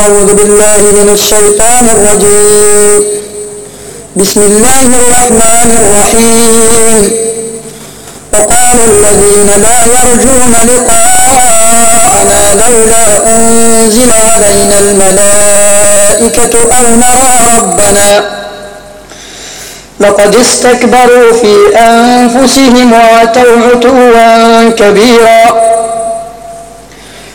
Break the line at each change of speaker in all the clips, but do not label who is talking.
أعوذ بالله من الشيطان الرجيم. بسم الله الرحمن الرحيم. وقال الذين لا يرجون لقاءنا لولا أنزل علينا الملائكة أو نرى ربنا. لقد استكبروا في أنفسهم وعتوا عتوا كبيرا.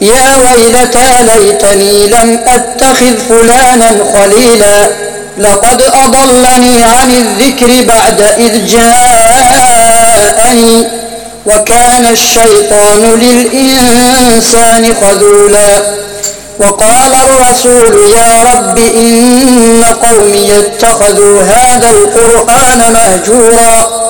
يا ويلتى ليتني لم أتخذ فلانا خليلا لقد أضلني عن الذكر بعد إذ جاءني وكان الشيطان للإنسان خذولا. وقال الرسول يا رب إن قومي اتخذوا هذا القرآن مهجورا.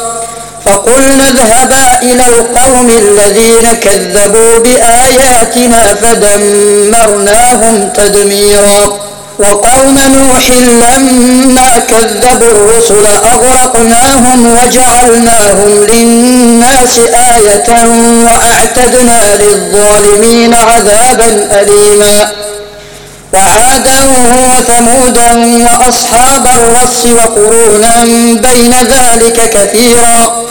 فقلنا اذهبا إلى القوم الذين كذبوا بآياتنا فدمرناهم تدميرا. وقوم نوح لما كذبوا الرسل أغرقناهم وجعلناهم للناس آية وأعتدنا للظالمين عذابا أليما. وعادا وثمودا وأصحاب الرس وقرونا بين ذلك كثيرا.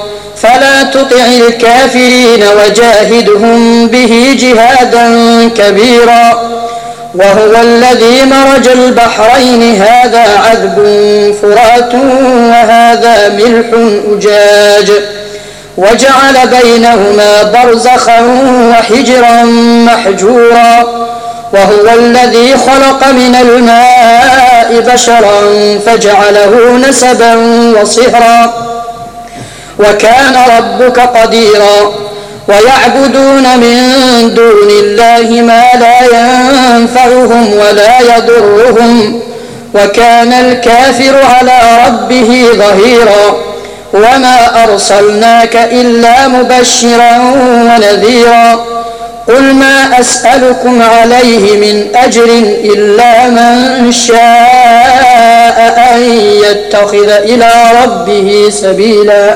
فلا تطع الكافرين وجاهدهم به جهادا كبيرا وهو الذي مرج البحرين. هذا عذب فرات وهذا ملح أجاج. وجعل بينهما برزخا وحجرا محجورا وهو الذي خلق من الماء بشرا فجعله نسبا وصهرا. وكان ربك قديرا. ويعبدون من دون الله ما لا ينفعهم ولا يضرهم. وكان الكافر على ربه ظهيرا. وما أرسلناك إلا مبشرا ونذيرا. قل ما أسألكم عليه من أجر إلا من شاء أن يتخذ إلى ربه سبيلا.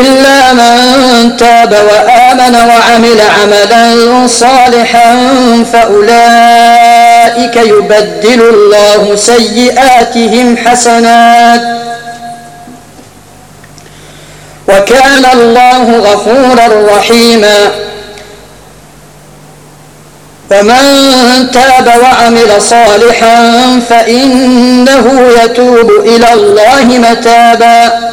إلا من تاب وآمن وعمل عملا صالحا فأولئك يبدل الله سيئاتهم حسنات. وكان الله غفورا رحيما. ومن تاب وعمل صالحا فإنه يتوب إلى الله متابا.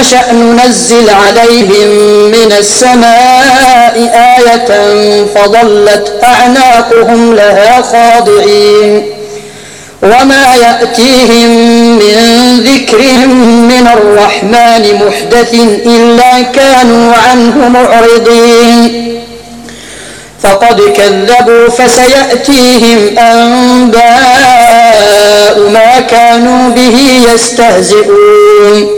نشأ ننزل عليهم من السماء آية فظلت أعناقهم لها خاضعين وما يأتيهم من ذكر من الرحمن محدث إلا كانوا عنه معرضين فقد كذبوا فسيأتيهم أنباء ما كانوا به يستهزئون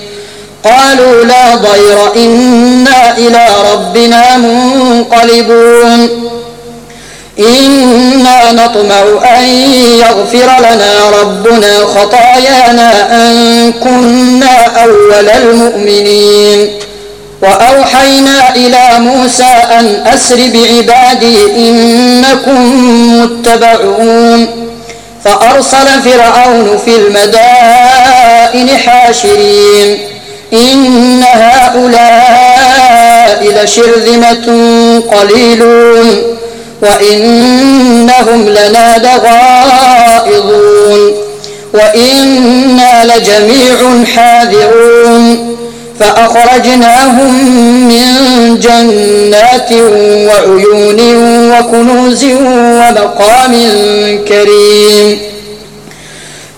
قالوا لا ضير إنا إلى ربنا منقلبون. إنا نطمع أن يغفر لنا ربنا خطايانا أن كنا أول المؤمنين. وأوحينا إلى موسى أن أسر بعبادي إنكم متبعون. فأرسل فرعون في المدائن حاشرين. إن هؤلاء لشرذمة قليلون وإنهم لنا لغائظون وإنا لجميع حاذرون فأخرجناهم من جنات وعيون وكنوز ومقام كريم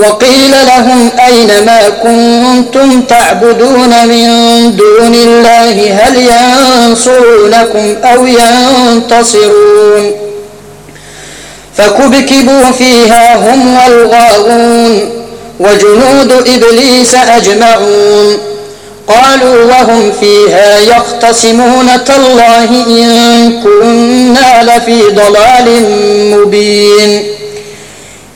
وقيل لهم أين ما كنتم تعبدون من دون الله؟ هل ينصرونكم أو ينتصرون؟ فكبكبوا فيها هم والغاوون وجنود إبليس أجمعون. قالوا وهم فيها يختصمون تالله إن كنا لفي ضلال مبين.